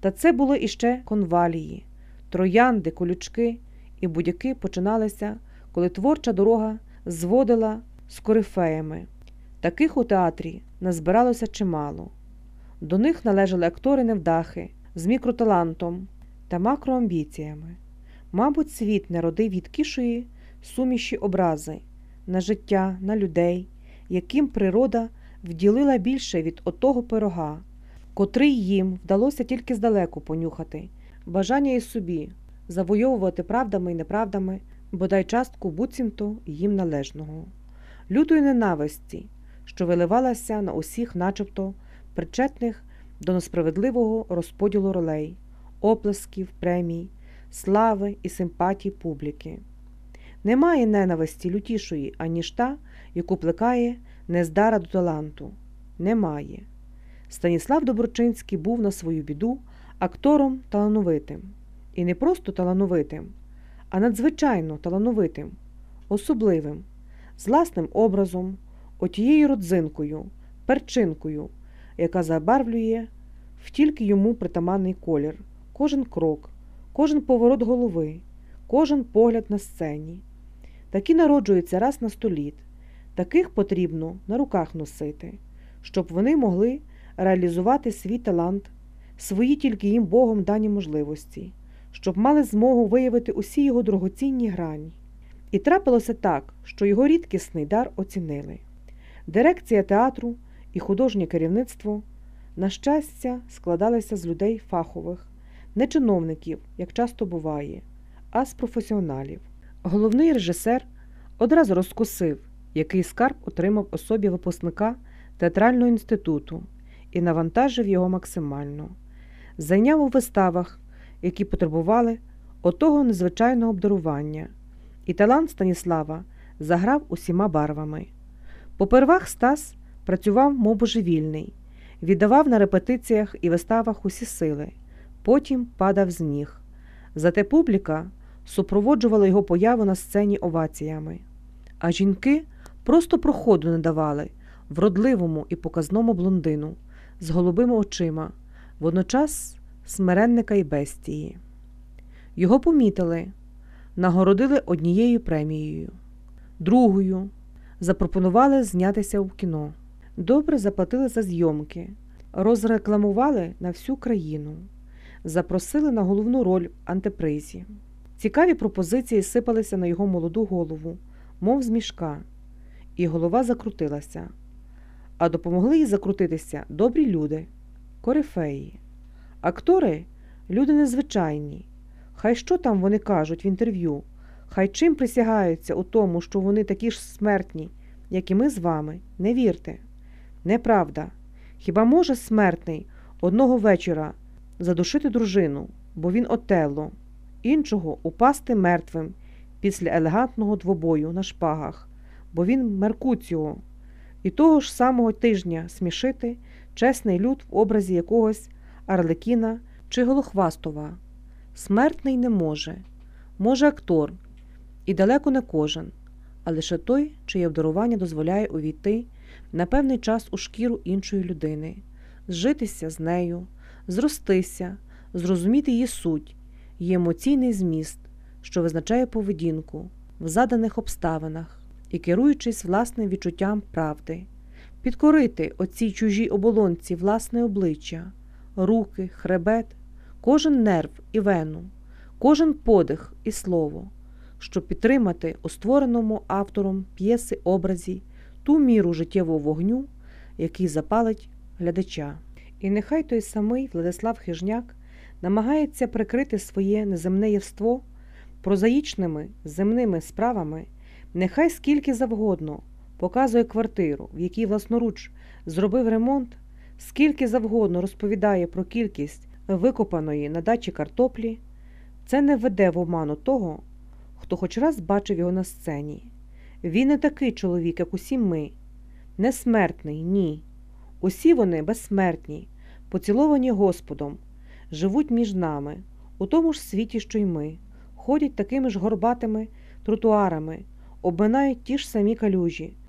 Та це було іще конвалії, троянди, колючки і будь-які починалися, коли творча дорога зводила з корифеями. Таких у театрі назбиралося чимало. До них належали актори невдахи з мікроталантом та макроамбіціями. Мабуть, світ не родив гідкішої суміші образи на життя, на людей, яким природа вділила більше від отого пирога, котрий їм вдалося тільки здалеку понюхати, бажання і собі завойовувати правдами і неправдами, бодай частку буцімто їм належного, лютої ненависті, що виливалася на усіх, начебто, причетних до несправедливого розподілу ролей, оплесків, премій, слави і симпатій публіки. Немає ненависті лютішої, аніж та, яку плекає нездара до таланту. Немає. Станіслав Доброчинський був на свою біду актором талановитим. І не просто талановитим, а надзвичайно талановитим, особливим, з власним образом, отією родзинкою, перчинкою, яка забарвлює в тільки йому притаманний колір, кожен крок, кожен поворот голови, кожен погляд на сцені. Такі народжуються раз на століт, таких потрібно на руках носити, щоб вони могли реалізувати свій талант, свої тільки їм Богом дані можливості, щоб мали змогу виявити усі його дорогоцінні грані. І трапилося так, що його рідкісний дар оцінили. Дирекція театру і художнє керівництво, на щастя, складалися з людей фахових, не чиновників, як часто буває, а з професіоналів. Головний режисер одразу розкусив, який скарб отримав особі випускника театрального інституту і навантажив його максимально. Зайняв у виставах, які потребували отого незвичайного обдарування, і талант Станіслава заграв усіма барвами. Попервах Стас працював, мов божевільний, віддавав на репетиціях і виставах усі сили, потім падав з ніг. Зате публіка супроводжувала його появу на сцені оваціями, а жінки просто проходу не давали вродливому і показному блондину з голубими очима, водночас смиренника і бестії. Його помітили, нагородили однією премією, другою запропонували знятися в кіно. Добре заплатили за зйомки, розрекламували на всю країну, запросили на головну роль в антипризі. Цікаві пропозиції сипалися на його молоду голову, мов з мішка, і голова закрутилася. А допомогли їй закрутитися добрі люди, корифеї. Актори люди незвичайні. Хай що там вони кажуть в інтерв'ю, хай чим присягаються у тому, що вони такі ж смертні, як і ми з вами, не вірте. Неправда. Хіба може смертний одного вечора задушити дружину, бо він отелло, іншого упасти мертвим після елегантного двобою на шпагах, бо він Меркуціо, і того ж самого тижня смішити чесний люд в образі якогось Арлекіна чи Голохвастова. Смертний не може, може актор, і далеко не кожен, а лише той, чиє обдарування дозволяє увійти на певний час у шкіру іншої людини, зжитися з нею, зростися, зрозуміти її суть, її емоційний зміст, що визначає поведінку в заданих обставинах і керуючись власним відчуттям правди, підкорити оцій чужій оболонці власне обличчя, руки, хребет, кожен нерв і вену, кожен подих і слово, щоб підтримати у створеному автором п'єси образі ту міру життєвого вогню, який запалить глядача. І нехай той самий Владислав Хижняк намагається прикрити своє неземне євство прозаїчними земними справами, нехай скільки завгодно показує квартиру, в якій власноруч зробив ремонт, скільки завгодно розповідає про кількість викопаної на дачі картоплі, це не веде в оману того, хто хоч раз бачив його на сцені. Він не такий чоловік, як усі ми, не смертний, ні. Усі вони безсмертні, поціловані Господом, живуть між нами, у тому ж світі, що й ми, ходять такими ж горбатими тротуарами, обминають ті ж самі калюжі,